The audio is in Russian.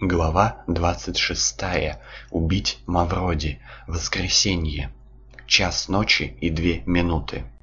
Глава двадцать шестая. Убить Мавроди. Воскресенье. Час ночи и две минуты.